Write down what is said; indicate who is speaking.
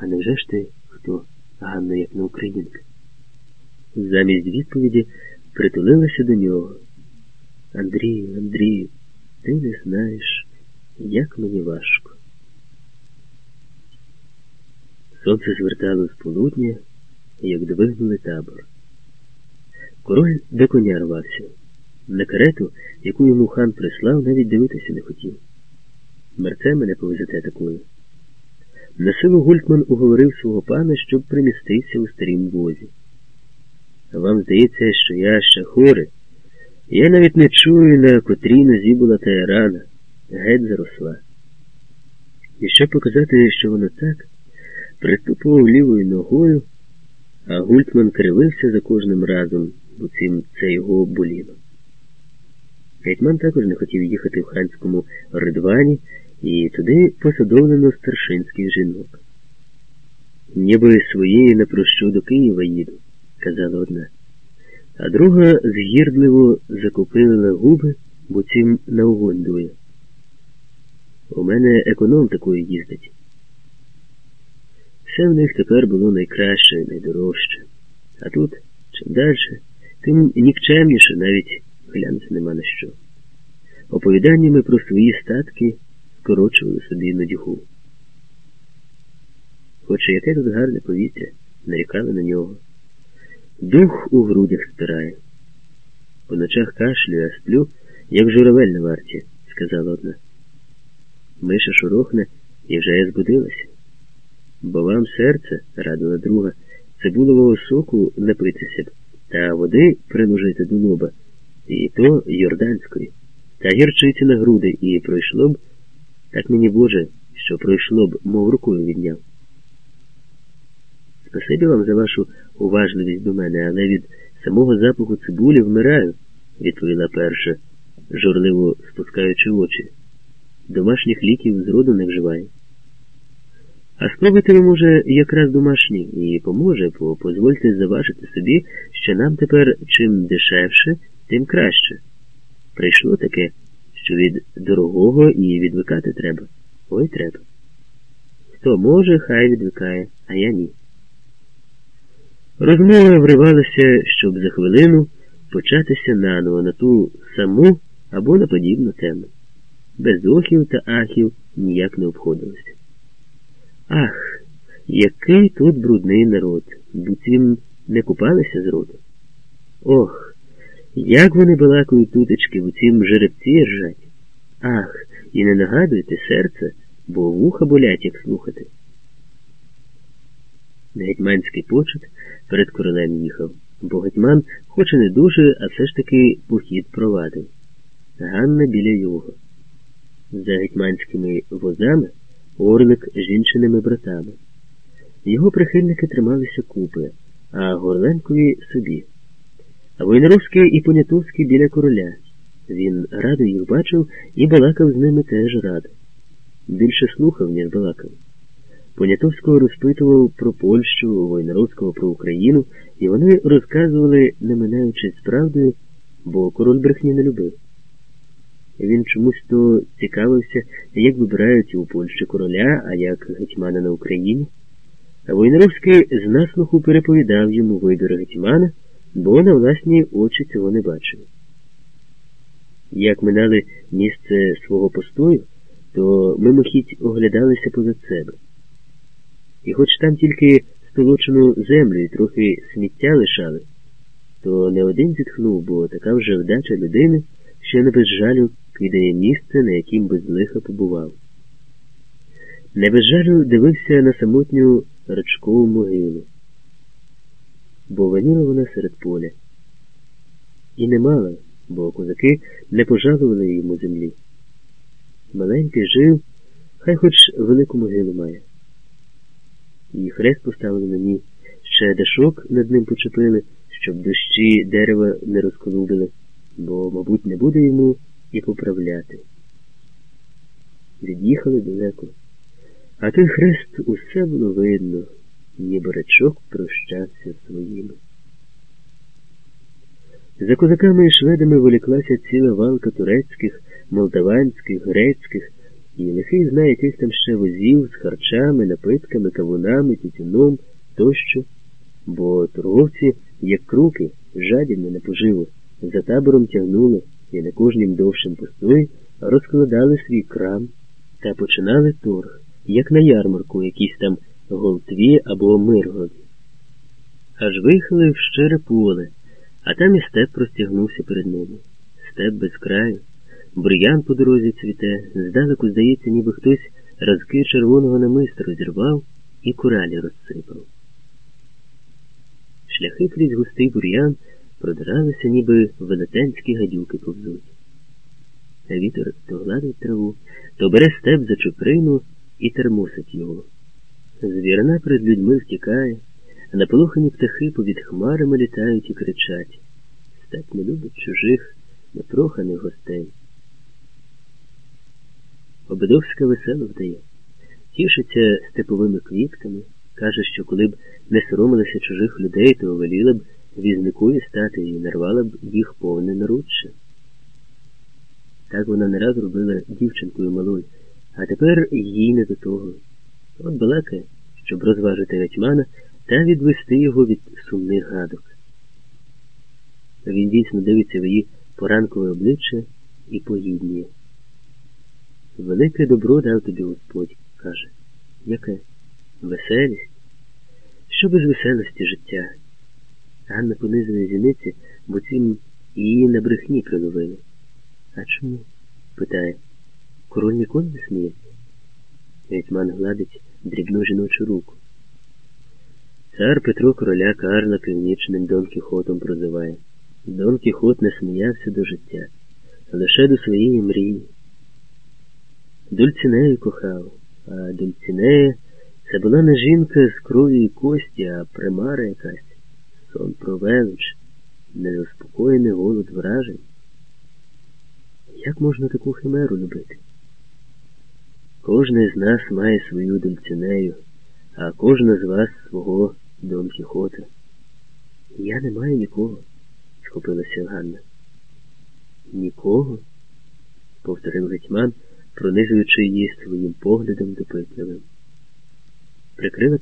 Speaker 1: А невже ж ти хто, Ганна, як на українка? Замість відповіді притулилася до нього. Андрію, Андрію, ти не знаєш, як мені важко. Сонце звертало з полудня, як двигнули табор. Король до коня рвався. На карету, яку йому хан прислав, навіть дивитися не хотів. Мерце мене повезете такою. На силу Гультман уговорив свого пана, щоб примістився у старім возі. Вам здається, що я ще хворий. Я навіть не чую, на котрій нозі була та рана, геть заросла. І щоб показати, що воно так, приступував лівою ногою, а Гультман кривився за кожним разом, бо цим це його боліло. Гетьман також не хотів їхати в ханському ридвані і туди посадовлено старшинських жінок. Ніби своєї не прощу до Києва їду, казала одна, а друга згірдливо закупила губи, бо цим на огонь дує. У мене економ такою їздить. Все в них тепер було найкраще, найдорожче. А тут, чим далі, тим нікчемніше навіть глянути нема на що. Оповіданнями про свої статки скорочували собі надюху. Хоча яке тут гарне повітря, нарікали на нього. Дух у грудях спирає. По ночах кашлюю, а сплю, як журавель на варті, сказала одна. Миша шурохне і вже я збудилася. Бо вам серце, радила друга, цибулового соку напитися б, та води приложити до лоба, і то йорданської, та гірчиці на груди, і пройшло б, так мені Боже, що пройшло б, мов рукою відняв. Спасибі вам за вашу уважливість до мене, але від самого запаху цибулі вмираю, відповіла перша, журливо спускаючи очі. Домашніх ліків зроду не вживаю. А спробуйте ви, може, якраз домашні, і поможе, бо позвольте заважити собі, що нам тепер чим дешевше, тим краще. Прийшло таке, що від дорогого і відвикати треба. Ой треба. Хто може, хай відвикає, а я ні. Розмова вривалася, щоб за хвилину початися наново на ту саму або на подібну тему. Без охів та ахів ніяк не обходилося. Ах, який тут брудний народ, буцім не купалися з роду. Ох, як вони балакують тутечки, буцім жеребці ржать. Ах, і не нагадуйте серце, бо вуха болять, як слухати. Гетьманський почет перед королем їхав, бо гетьман, хоч і не дуже, а все ж таки похід провадив. Ганна біля його. За гетьманськими возами орлик з жінчиними братами. Його прихильники трималися купи, а Горленкові собі. А Войнаровський і Понятовський біля короля. Він радо їх бачив і балакав з ними теж радо. Більше слухав, ніж балакав. Понятовського розпитував про Польщу, Войнаровського про Україну, і вони розказували, не минаючись правдою, бо король брехні не любив. Він чомусь то цікавився, як вибирають у Польщі короля, а як гетьмана на Україні. А Войнаровський з наслуху переповідав йому вибір гетьмана, бо на власні очі цього не бачив. Як минали місце свого постою, то мимохідь оглядалися позад себе. І хоч там тільки столочену землю і трохи сміття лишали, то не один зітхнув, бо така вже вдача людини, що не без жалю кидає місце, на яким без лиха побував. Не без жалю дивився на самотню рачкову могилу, бо ваніла вона серед поля. І не мала, бо козаки не пожалували йому землі. Маленький жив, хай хоч велику могилу має. І хрест поставили на ній, ще дашок над ним почепили, щоб дощі дерева не розколубили, бо, мабуть, не буде йому і поправляти. Від'їхали далеко, а той хрест усе було видно, ніби прощався своїми. За козаками і шведами воліклася ціла валка турецьких, молдаванських, грецьких І лихий знає яких там ще возів з харчами, напитками, кавунами, тютюном тощо, бо торговці, як круки, жадібно на поживу, за табором тягнули і на кожнім довшим постої розкладали свій крам та починали торг, як на ярмарку, якісь там Голтві або Миргоді. Аж виїхали в щире поле, а там і степ простягнувся перед ними. Степ без краю, бур'ян по дорозі цвіте, здалеку, здається, ніби хтось разки червоного намиста розірвав і куралі розсипав. Шляхи крізь густий бур'ян продиралися, ніби велетенські гадюки повзуть. А вітер то гладить траву, то бере степ за чуприну і термосить його. Звірина перед людьми втікає, а наполохані птахи повід хмарами літають і кричать. Степ не любить чужих, непроханих гостей. Обидовська весело вдає, тішиться степовими квітками, каже, що коли б не соромилася чужих людей, то веліла б візникові стати і нарвала б їх повне наруччя. Так вона не раз робила дівчинкою малою, а тепер їй не до того. От балакає, щоб розважити гетьмана та відвести його від сумних гадок. Він дійсно дивиться в її поранкове обличчя і погідніє. Велике добро дав тобі Господь, каже. Яке? Веселість? Що без веселості життя? Ганна понизує зіниці, бо цим її на брехні приловили. А чому? питає. Король ніколи не сміється. Гетьман гладить дрібну жіночу руку. Цар Петро короля Карла північним Дон Кіхотом прозиває. Дон Кіхот не сміявся до життя, лише до своєї мрії. Дульцінею кохав, а Дульцінея це була не жінка з крові і кості, а примара якась, сон про велич, незаспокоєний голод вражень. Як можна таку химеру любити? Кожний з нас має свою дульцинею, а кожна з вас свого Дон Кіхота. Я не маю нікого, схопилася Ганна. Нікого? повторив гетьман, пронизуючи її своїм поглядом допитливим. Прикрила